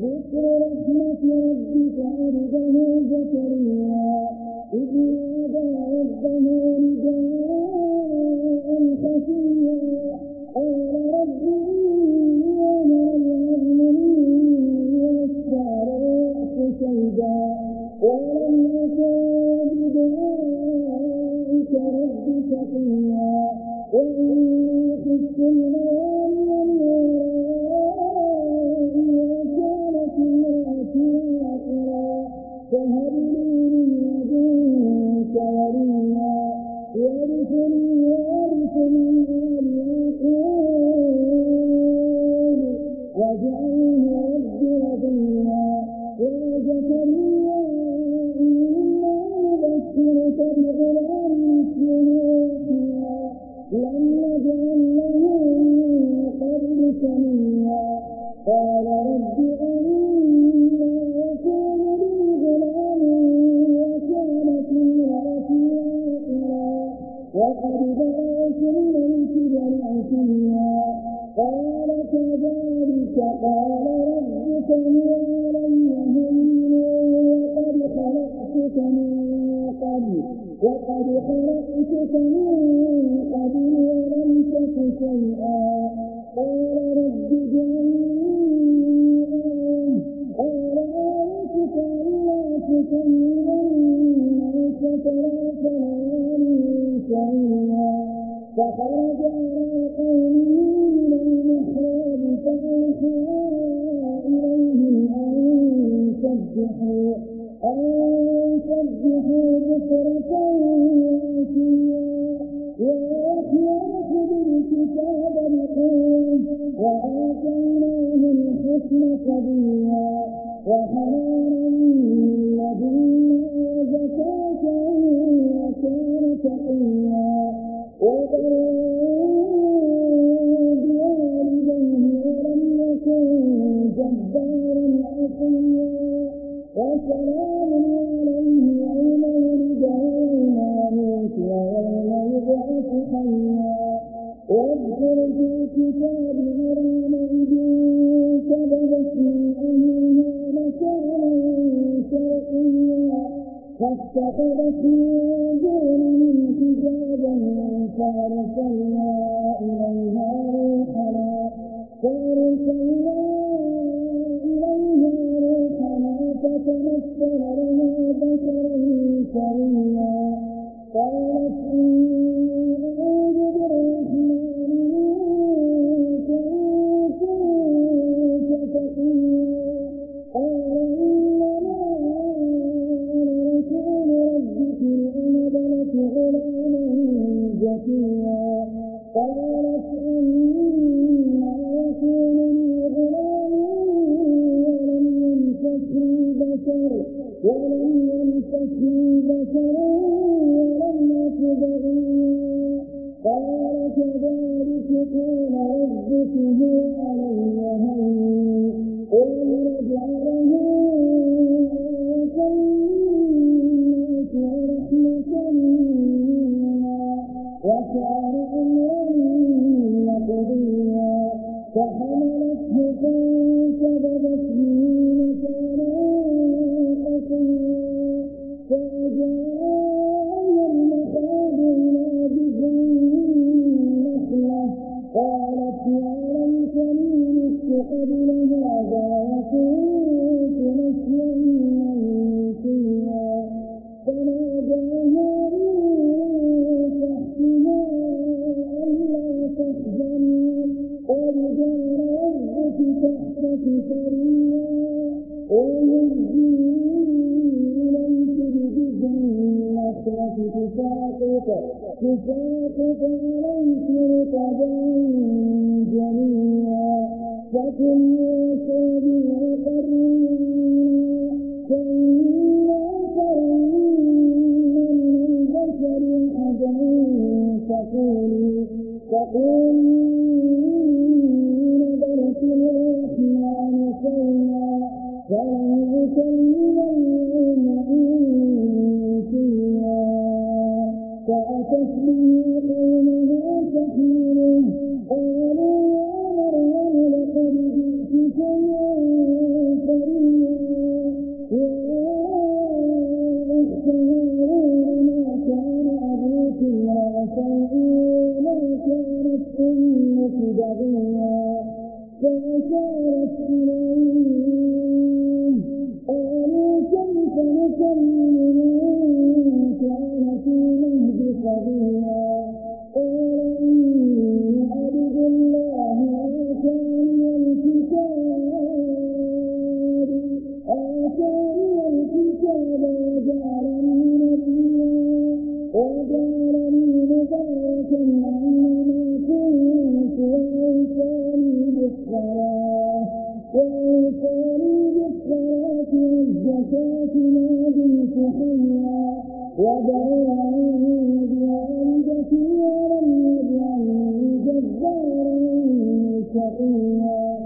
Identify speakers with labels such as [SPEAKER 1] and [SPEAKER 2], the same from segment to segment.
[SPEAKER 1] ذكر رحمة ربك عبده زكريا إذ نادى ربه شقيا وإني خفت الموالي قال كذلك قال ربك هو علي هين وقد خلقتك من قبل وقد خلقتك من قبل ولم تك شيئا قال رب اجعلني آية قال آيتك ألا تكلم الناس ثلاث ليال سويا فخرج على قومه من المحراب فأوحى إليهم أن سبحوا أن سبحوا بكرة وأسيا وأخلاق بالكتاب القيم وآتيناه الحكم صبيا وحرارا الكتاب مريم إذ انتبذت من أهلها مكانا شرقيا فاتخذت من دونهم حجابا فأرسلنا إليها روحنا فأرسلنا إليها روحنا فتمثل لها بشرا سويا قالت إني يمسسني بشر ولم أك بغيا قال كذلك قال ربك هو قبل هذا وكنت نسيا منسيا فناداها من تحتها ألا تحزني قد جعل ربك تحتك سريا وهزي إليك بجذع النخلة تساقط تساقط عليك رطبا جنيا تقول السنة بغيا فأشارت إليه قالوا كيف نكمل من كان في مهد صبيا كلاب فحيا ودعا بعمدة ولم يجعلني جبارا شقيا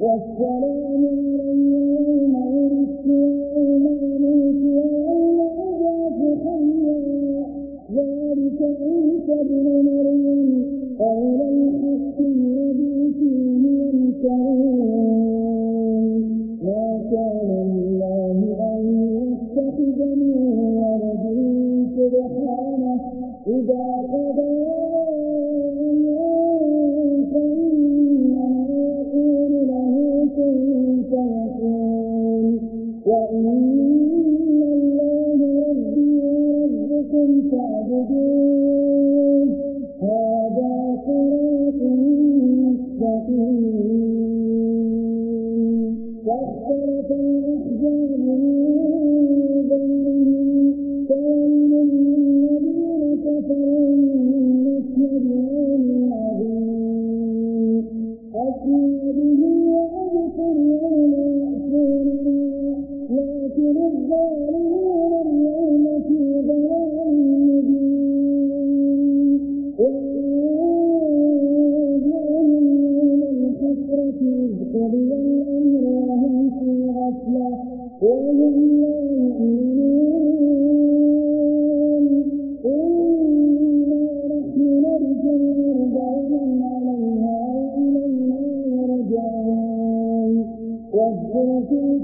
[SPEAKER 1] والسلام علي يوم ولدت ويوم أموت ويوم أبعث حيا ذلك عيسى ابن مريم قول الحق الذي فيه يمتعون وَالْجِنَّ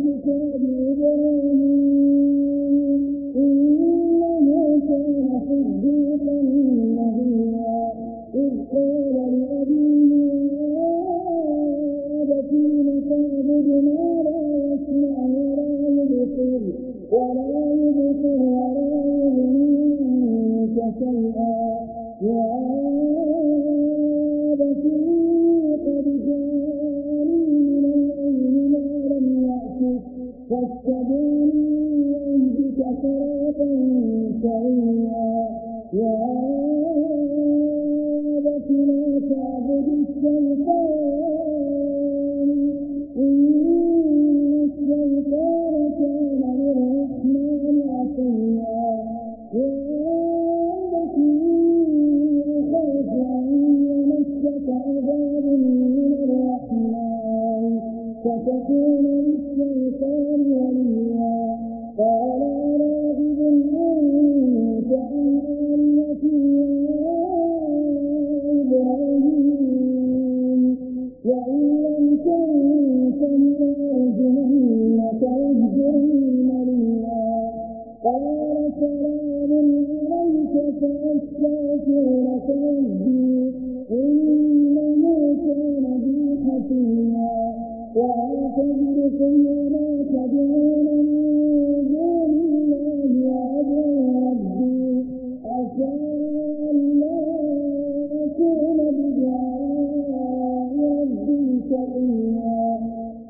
[SPEAKER 1] إلا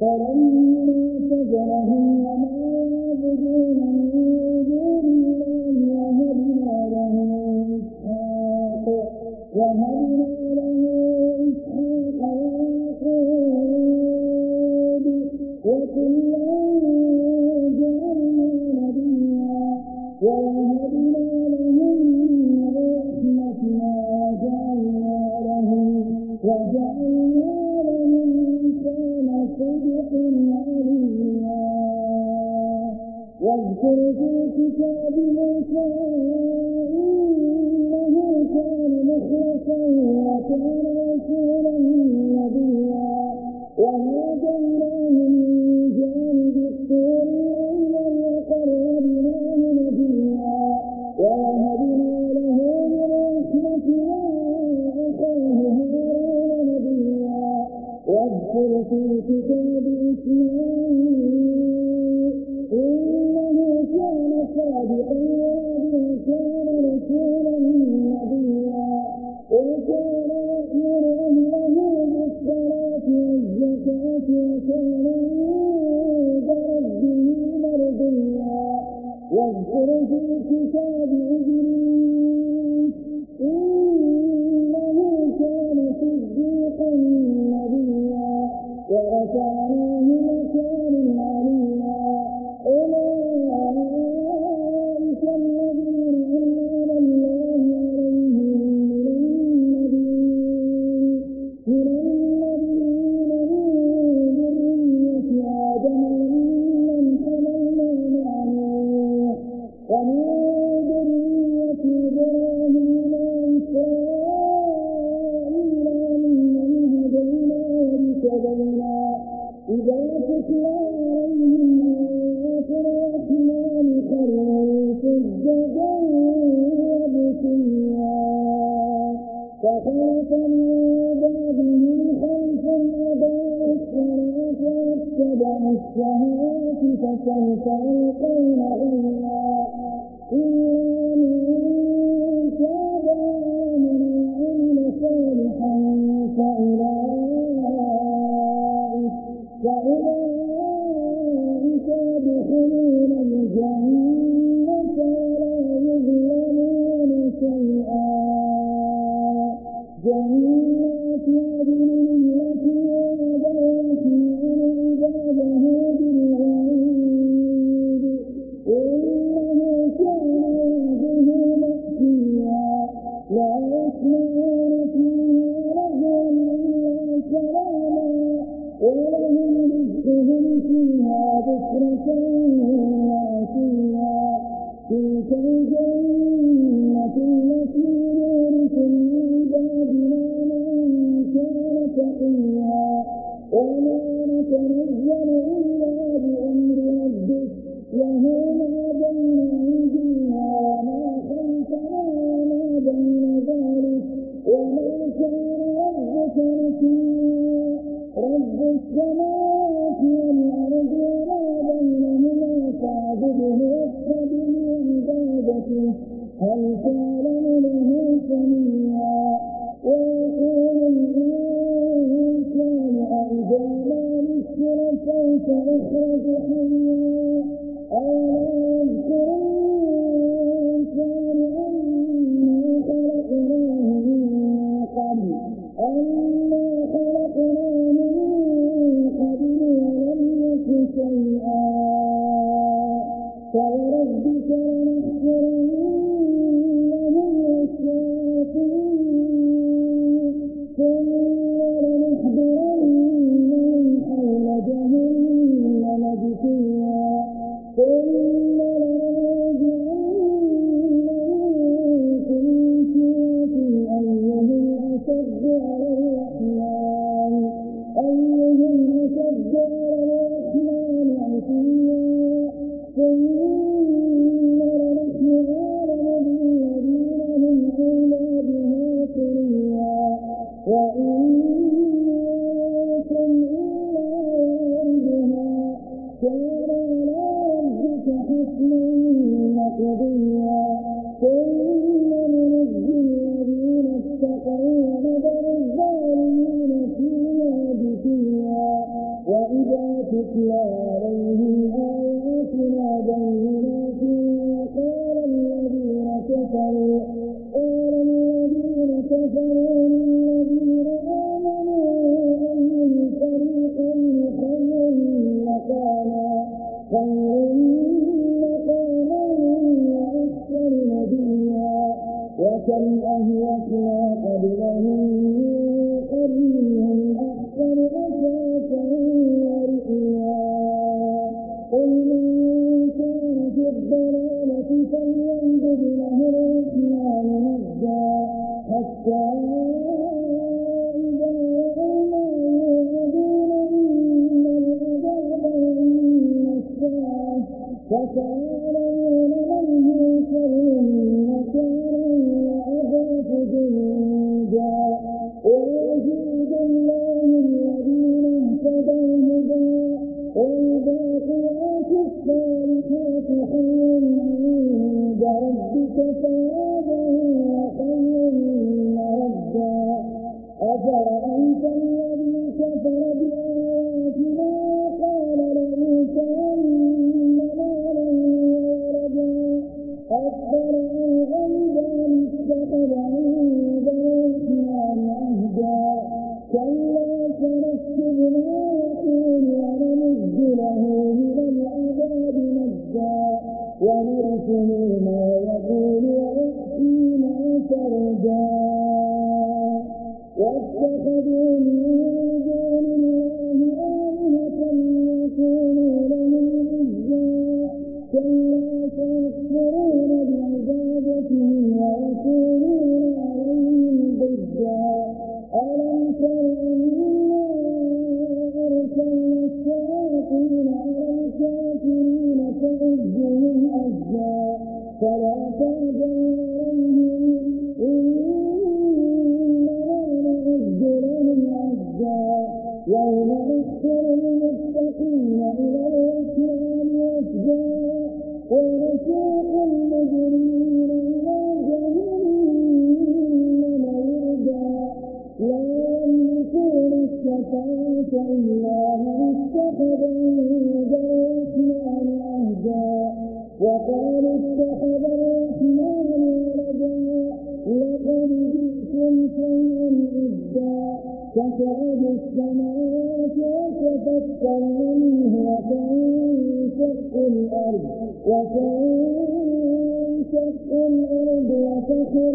[SPEAKER 1] فلما سجنهم وما يعبدون من دون الله وهبنا له إسحاق وهبنا له إسحاق ويعقوب وكلا جعلنا نبيا ووهبنا لهم من رحمتنا وجعلنا لهم وجعلنا واذكر في الكتاب موسى إنه كان مخلصا وكان رسولا نبيا وهديناه من جانب الطور الأيمن وقربناه نبيا ووهبنا له من رحمتنا أخاه هارون نبيا واذكر في الكتاب إسماعيل فخاف من بعده خوفا أضاع الصلاة واتبع الشهوات فسوف يلقون غيا إلا Ooh. اتخذ دون اسمان أهدا وقالوا اتخذ الرحمن ولدا لقد جئتم شيئا إدا تسعد السماوات وتفطر منه وتنشق الأرض وتنشق الأرض وتخر